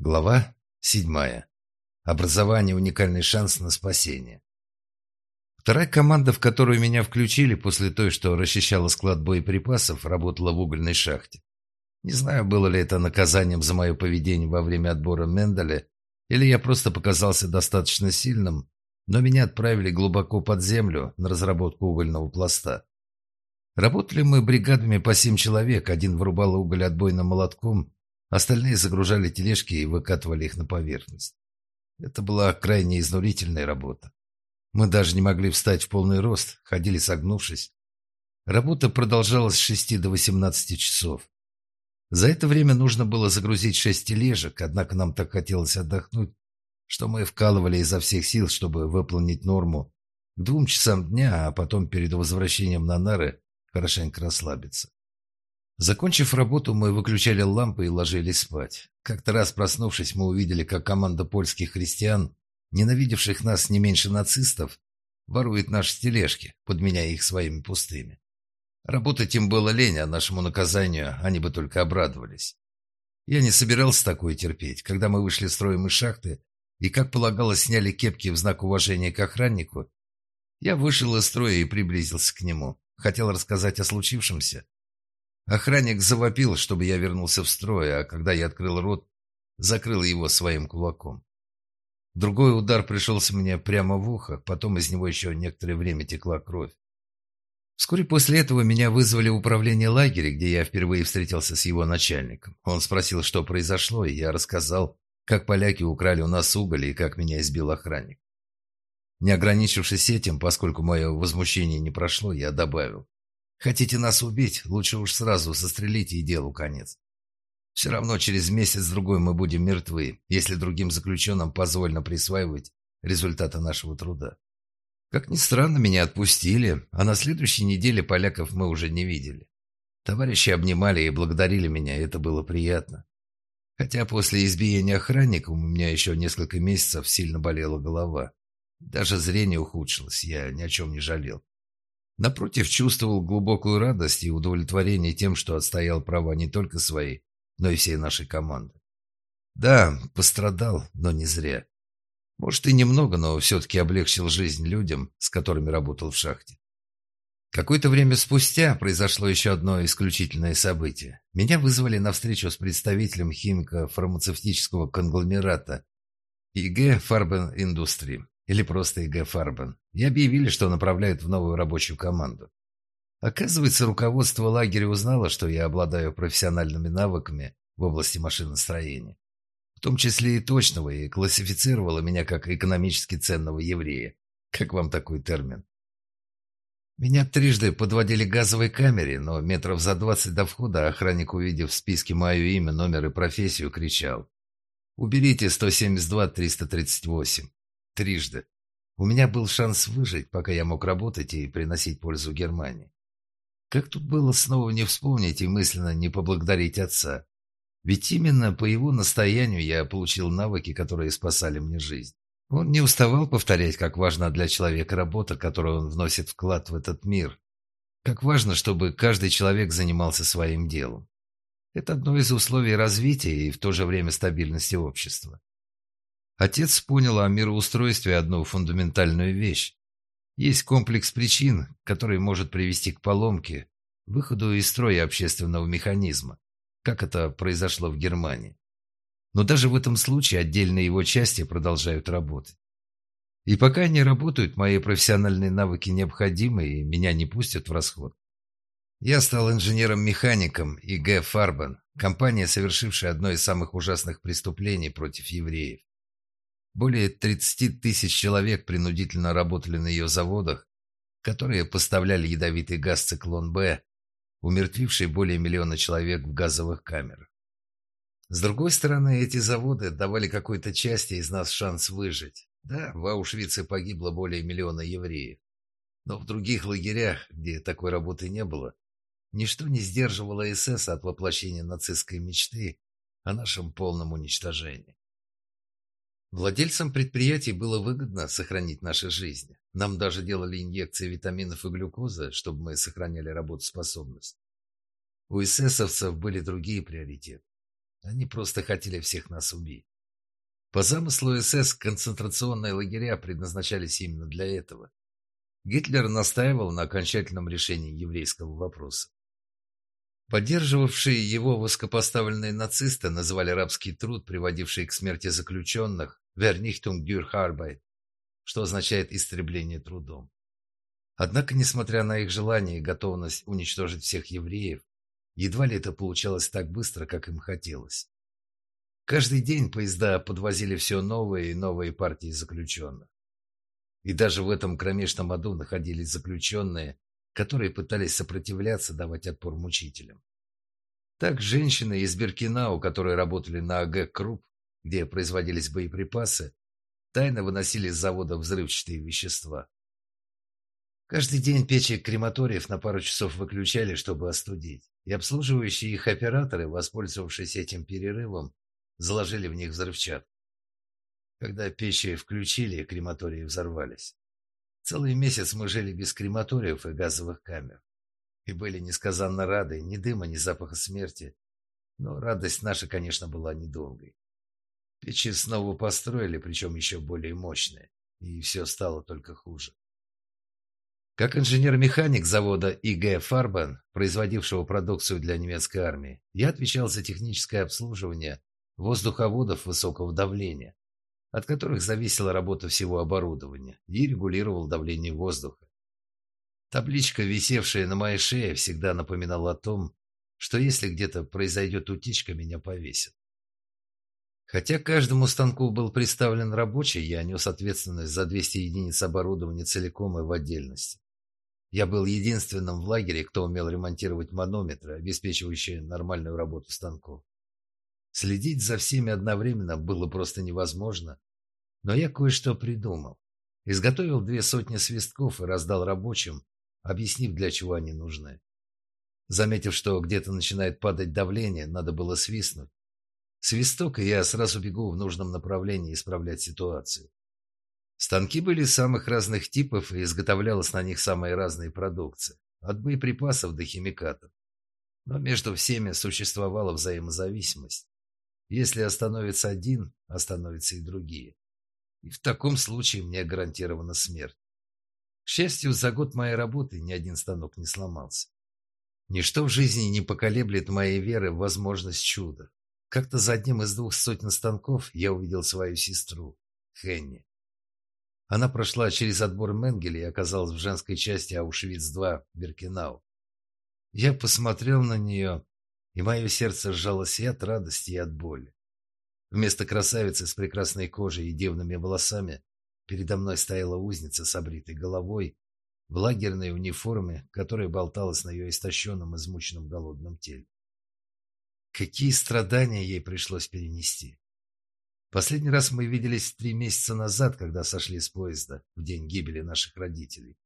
Глава седьмая. Образование – уникальный шанс на спасение. Вторая команда, в которую меня включили после той, что расчищала склад боеприпасов, работала в угольной шахте. Не знаю, было ли это наказанием за мое поведение во время отбора Менделя, или я просто показался достаточно сильным, но меня отправили глубоко под землю на разработку угольного пласта. Работали мы бригадами по семь человек, один вырубал уголь отбойным молотком, Остальные загружали тележки и выкатывали их на поверхность. Это была крайне изнурительная работа. Мы даже не могли встать в полный рост, ходили согнувшись. Работа продолжалась с 6 до 18 часов. За это время нужно было загрузить шесть тележек, однако нам так хотелось отдохнуть, что мы вкалывали изо всех сил, чтобы выполнить норму к двум часам дня, а потом перед возвращением на нары хорошенько расслабиться. Закончив работу, мы выключали лампы и ложились спать. Как-то раз проснувшись, мы увидели, как команда польских христиан, ненавидевших нас не меньше нацистов, ворует наши тележки, подменяя их своими пустыми. Работать им было лень, а нашему наказанию они бы только обрадовались. Я не собирался такое терпеть. Когда мы вышли строем из шахты и, как полагалось, сняли кепки в знак уважения к охраннику, я вышел из строя и приблизился к нему. Хотел рассказать о случившемся, Охранник завопил, чтобы я вернулся в строй, а когда я открыл рот, закрыл его своим кулаком. Другой удар пришелся мне прямо в ухо, потом из него еще некоторое время текла кровь. Вскоре после этого меня вызвали в управление лагеря, где я впервые встретился с его начальником. Он спросил, что произошло, и я рассказал, как поляки украли у нас уголь и как меня избил охранник. Не ограничившись этим, поскольку мое возмущение не прошло, я добавил. Хотите нас убить? Лучше уж сразу застрелите и делу конец. Все равно через месяц-другой мы будем мертвы, если другим заключенным позволено присваивать результаты нашего труда. Как ни странно, меня отпустили, а на следующей неделе поляков мы уже не видели. Товарищи обнимали и благодарили меня, это было приятно. Хотя после избиения охранника у меня еще несколько месяцев сильно болела голова. Даже зрение ухудшилось, я ни о чем не жалел. Напротив, чувствовал глубокую радость и удовлетворение тем, что отстоял права не только свои, но и всей нашей команды. Да, пострадал, но не зря. Может и немного, но все-таки облегчил жизнь людям, с которыми работал в шахте. Какое-то время спустя произошло еще одно исключительное событие. Меня вызвали на встречу с представителем химико-фармацевтического конгломерата ИГ Фарбен Индустрии или просто ИГ Фарбен, и объявили, что направляют в новую рабочую команду. Оказывается, руководство лагеря узнало, что я обладаю профессиональными навыками в области машиностроения, в том числе и точного, и классифицировало меня как экономически ценного еврея. Как вам такой термин? Меня трижды подводили к газовой камере, но метров за двадцать до входа охранник, увидев в списке мое имя, номер и профессию, кричал «Уберите 172-338» трижды. У меня был шанс выжить, пока я мог работать и приносить пользу Германии. Как тут было снова не вспомнить и мысленно не поблагодарить отца? Ведь именно по его настоянию я получил навыки, которые спасали мне жизнь. Он не уставал повторять, как важна для человека работа, которую он вносит вклад в этот мир. Как важно, чтобы каждый человек занимался своим делом. Это одно из условий развития и в то же время стабильности общества. Отец понял о мироустройстве одну фундаментальную вещь. Есть комплекс причин, который может привести к поломке, выходу из строя общественного механизма, как это произошло в Германии. Но даже в этом случае отдельные его части продолжают работать. И пока они работают, мои профессиональные навыки необходимы и меня не пустят в расход. Я стал инженером-механиком ИГ «Фарбен», компания, совершившая одно из самых ужасных преступлений против евреев. Более 30 тысяч человек принудительно работали на ее заводах, которые поставляли ядовитый газ «Циклон-Б», умертвивший более миллиона человек в газовых камерах. С другой стороны, эти заводы давали какой-то части из нас шанс выжить. Да, в Аушвице погибло более миллиона евреев. Но в других лагерях, где такой работы не было, ничто не сдерживало СС от воплощения нацистской мечты о нашем полном уничтожении. Владельцам предприятий было выгодно сохранить наши жизни. Нам даже делали инъекции витаминов и глюкозы, чтобы мы сохраняли работоспособность. У эсэсовцев были другие приоритеты. Они просто хотели всех нас убить. По замыслу СС концентрационные лагеря предназначались именно для этого. Гитлер настаивал на окончательном решении еврейского вопроса. Поддерживавшие его высокопоставленные нацисты называли рабский труд, приводивший к смерти заключенных, «Vernichtung durch Arbeit», что означает «истребление трудом». Однако, несмотря на их желание и готовность уничтожить всех евреев, едва ли это получалось так быстро, как им хотелось. Каждый день поезда подвозили все новые и новые партии заключенных. И даже в этом кромешном аду находились заключенные, которые пытались сопротивляться, давать отпор мучителям. Так женщины из Беркинау, которые работали на АГ «Круп», где производились боеприпасы, тайно выносили с завода взрывчатые вещества. Каждый день печи крематориев на пару часов выключали, чтобы остудить, и обслуживающие их операторы, воспользовавшись этим перерывом, заложили в них взрывчатку. Когда печи включили, крематории взорвались. Целый месяц мы жили без крематориев и газовых камер. И были несказанно рады ни дыма, ни запаха смерти. Но радость наша, конечно, была недолгой. Печи снова построили, причем еще более мощные. И все стало только хуже. Как инженер-механик завода ИГ «Фарбан», производившего продукцию для немецкой армии, я отвечал за техническое обслуживание воздуховодов высокого давления, от которых зависела работа всего оборудования, и регулировал давление воздуха. Табличка, висевшая на моей шее, всегда напоминала о том, что если где-то произойдет утечка, меня повесят. Хотя каждому станку был представлен рабочий, я нес ответственность за 200 единиц оборудования целиком и в отдельности. Я был единственным в лагере, кто умел ремонтировать манометры, обеспечивающие нормальную работу станков. Следить за всеми одновременно было просто невозможно, но я кое-что придумал. Изготовил две сотни свистков и раздал рабочим, объяснив, для чего они нужны. Заметив, что где-то начинает падать давление, надо было свистнуть. Свисток, и я сразу бегу в нужном направлении исправлять ситуацию. Станки были самых разных типов, и изготовлялась на них самые разные продукции, от боеприпасов до химикатов. Но между всеми существовала взаимозависимость. Если остановится один, остановятся и другие. И в таком случае мне гарантирована смерть. К счастью, за год моей работы ни один станок не сломался. Ничто в жизни не поколеблет моей веры в возможность чуда. Как-то за одним из двух сотен станков я увидел свою сестру, Хенни. Она прошла через отбор Менгеля и оказалась в женской части Аушвиц-2 Беркинау. Я посмотрел на нее и мое сердце сжалось и от радости, и от боли. Вместо красавицы с прекрасной кожей и девными волосами передо мной стояла узница с обритой головой в лагерной униформе, которая болталась на ее истощенном, измученном голодном теле. Какие страдания ей пришлось перенести. Последний раз мы виделись три месяца назад, когда сошли с поезда в день гибели наших родителей.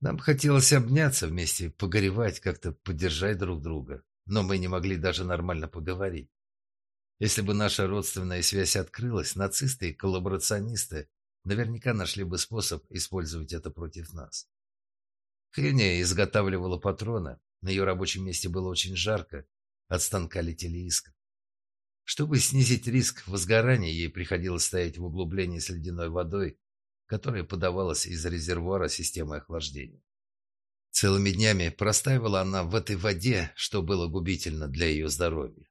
Нам хотелось обняться вместе, погоревать, как-то поддержать друг друга но мы не могли даже нормально поговорить. Если бы наша родственная связь открылась, нацисты и коллаборационисты наверняка нашли бы способ использовать это против нас. Хеня изготавливала патроны, на ее рабочем месте было очень жарко, от станка летели искры. Чтобы снизить риск возгорания, ей приходилось стоять в углублении с ледяной водой, которая подавалась из резервуара системы охлаждения. Целыми днями простаивала она в этой воде, что было губительно для ее здоровья.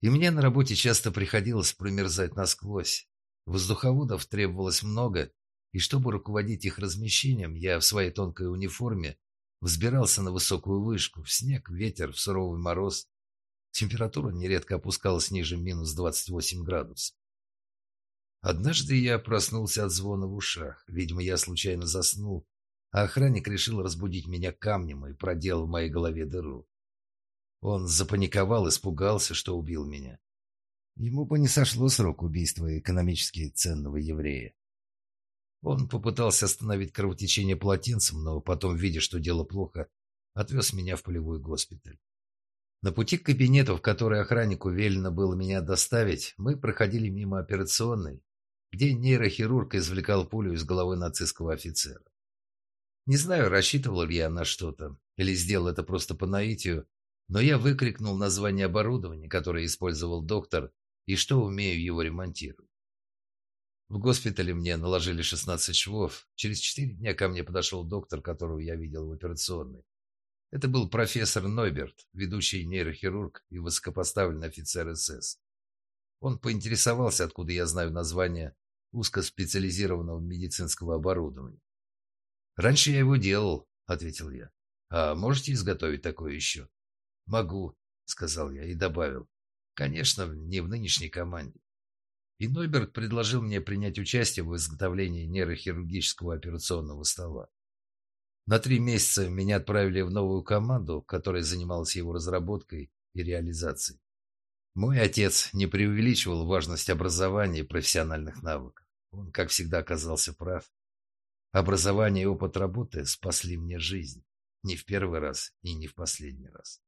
И мне на работе часто приходилось промерзать насквозь. Воздуховодов требовалось много, и чтобы руководить их размещением, я в своей тонкой униформе взбирался на высокую вышку, в снег, ветер, в суровый мороз. Температура нередко опускалась ниже минус 28 градусов. Однажды я проснулся от звона в ушах. Видимо, я случайно заснул охранник решил разбудить меня камнем и проделал в моей голове дыру. Он запаниковал, испугался, что убил меня. Ему бы не сошло срок убийства экономически ценного еврея. Он попытался остановить кровотечение полотенцем, но потом, видя, что дело плохо, отвез меня в полевой госпиталь. На пути к кабинету, в который охраннику велено было меня доставить, мы проходили мимо операционной, где нейрохирург извлекал пулю из головы нацистского офицера. Не знаю, рассчитывал ли я на что-то, или сделал это просто по наитию, но я выкрикнул название оборудования, которое использовал доктор, и что умею его ремонтировать. В госпитале мне наложили 16 швов. Через 4 дня ко мне подошел доктор, которого я видел в операционной. Это был профессор Нойберт, ведущий нейрохирург и высокопоставленный офицер СС. Он поинтересовался, откуда я знаю название узкоспециализированного медицинского оборудования. «Раньше я его делал», — ответил я. «А можете изготовить такое еще?» «Могу», — сказал я и добавил. «Конечно, не в нынешней команде». И Нойберг предложил мне принять участие в изготовлении нейрохирургического операционного стола. На три месяца меня отправили в новую команду, которая занималась его разработкой и реализацией. Мой отец не преувеличивал важность образования и профессиональных навыков. Он, как всегда, оказался прав. Образование и опыт работы спасли мне жизнь. Не в первый раз и не в последний раз.